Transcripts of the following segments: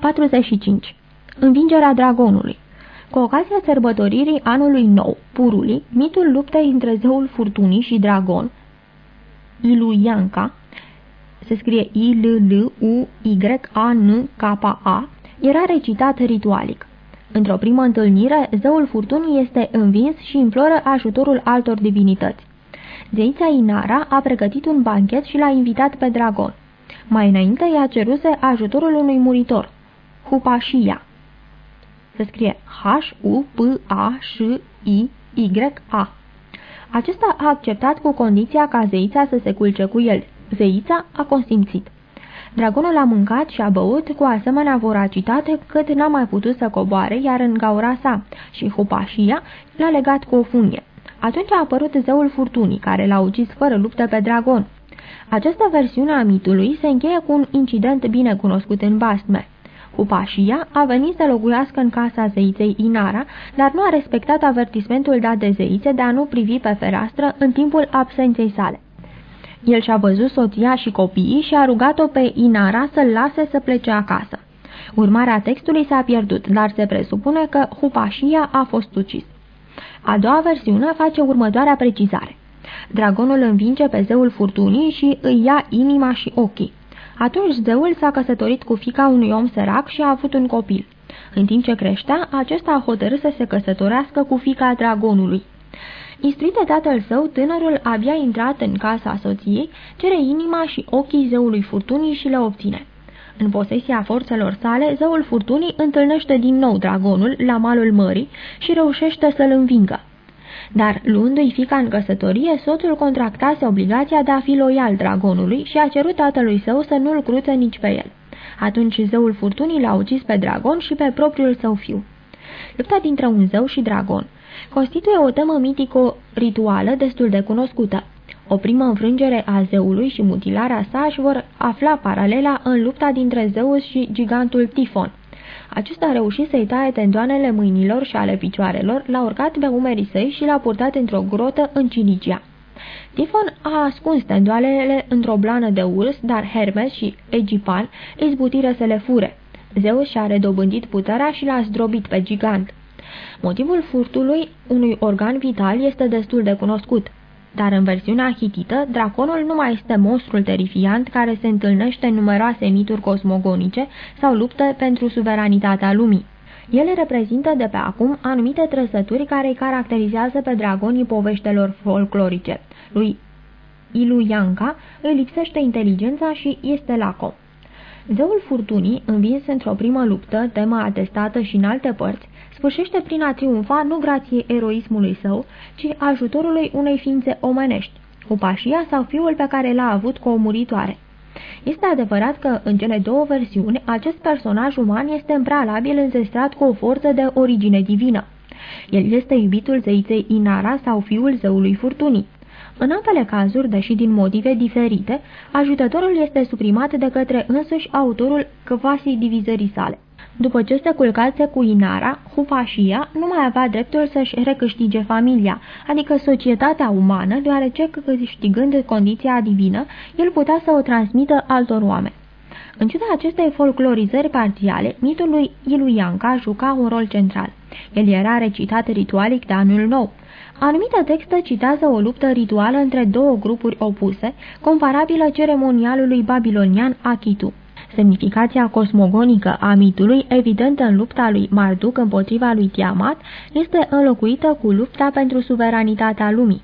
45. Învingerea dragonului Cu ocazia sărbătoririi anului nou, Purului, mitul luptei între zeul furtunii și dragon, Iluianca, se scrie I-L-L-U-Y-A-N-K-A, era recitat ritualic. Într-o primă întâlnire, zeul furtunii este învins și imploră ajutorul altor divinități. Zeița Inara a pregătit un banchet și l-a invitat pe dragon. Mai înainte i-a ceruse ajutorul unui muritor, Hupașia. Se scrie H-U-P-A-Ș-I-Y-A. Acesta a acceptat cu condiția ca zeița să se culce cu el. Zeița a consimțit. Dragonul a mâncat și a băut cu asemenea voracitate cât n-a mai putut să coboare, iar în gaura sa și Hupașia l-a legat cu o funie. Atunci a apărut zeul furtunii, care l-a ucis fără luptă pe dragon. Această versiune a mitului se încheie cu un incident bine cunoscut în basme. Hupașia a venit să locuiască în casa zeiței Inara, dar nu a respectat avertismentul dat de zeițe de a nu privi pe fereastră în timpul absenței sale. El și-a văzut soția și copiii și a rugat-o pe Inara să-l lase să plece acasă. Urmarea textului s-a pierdut, dar se presupune că Hupașia a fost ucis. A doua versiune face următoarea precizare. Dragonul învinge pe zeul furtunii și îi ia inima și ochii. Atunci zeul s-a căsătorit cu fica unui om sărac și a avut un copil. În timp ce creștea, acesta a hotărât să se căsătorească cu fica dragonului. Instruit de tatăl său, tânărul abia intrat în casa soției, cere inima și ochii zeului furtunii și le obține. În posesia forțelor sale, zeul furtunii întâlnește din nou dragonul la malul mării și reușește să-l învingă. Dar, luându-i fica în căsătorie, soțul contractase obligația de a fi loial dragonului și a cerut tatălui său să nu-l cruță nici pe el. Atunci zeul furtunii l-a ucis pe dragon și pe propriul său fiu. Lupta dintre un zeu și dragon constituie o temă mitico-rituală destul de cunoscută. O primă înfrângere a zeului și mutilarea sa își vor afla paralela în lupta dintre Zeus și gigantul Tifon. Acesta a reușit să-i taie tendoanele mâinilor și ale picioarelor, l-a urcat pe umerii săi și l-a purtat într-o grotă în Cilicia. Tifon a ascuns tendoanele într-o blană de urs, dar Hermes și Egipan izbutiră să le fure. Zeus și-a redobândit puterea și l-a zdrobit pe gigant. Motivul furtului unui organ vital este destul de cunoscut. Dar în versiunea hitită, draconul nu mai este monstrul terifiant care se întâlnește în numeroase mituri cosmogonice sau luptă pentru suveranitatea lumii. Ele reprezintă de pe acum anumite trăsături care îi caracterizează pe dragonii poveștelor folclorice. Lui Ilu Ianca îi lipsește inteligența și este lacom. Zeul furtunii, învins într-o primă luptă, tema atestată și în alte părți, sfârșește prin a triumfa nu grație eroismului său, ci ajutorului unei ființe omenești, Upașia sau fiul pe care l-a avut cu o muritoare. Este adevărat că, în cele două versiuni, acest personaj uman este în prealabil înzestrat cu o forță de origine divină. El este iubitul zeiței Inara sau fiul zeului furtunii. În ambele cazuri, deși din motive diferite, ajutătorul este suprimat de către însuși autorul căvasii divizării sale. După ce se culcase cu Inara, Hupașia nu mai avea dreptul să-și recâștige familia, adică societatea umană, deoarece câștigând condiția divină, el putea să o transmită altor oameni. În ciuda acestei folclorizări parțiale, mitul lui Iluianca juca un rol central. El era recitat ritualic de anul nou. Anumite texte citează o luptă rituală între două grupuri opuse, comparabilă ceremonialului babilonian Akitu. Semnificația cosmogonică a mitului, evidentă în lupta lui Marduk împotriva lui Tiamat, este înlocuită cu lupta pentru suveranitatea lumii.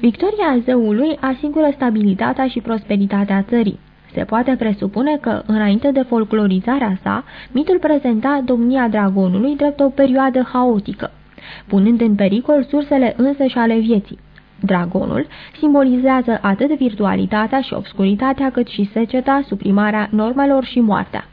Victoria zeului asigură stabilitatea și prosperitatea țării. Se poate presupune că, înainte de folclorizarea sa, mitul prezenta domnia dragonului drept o perioadă haotică, punând în pericol sursele însăși ale vieții. Dragonul simbolizează atât virtualitatea și obscuritatea cât și seceta, suprimarea normelor și moartea.